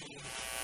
Hallelujah.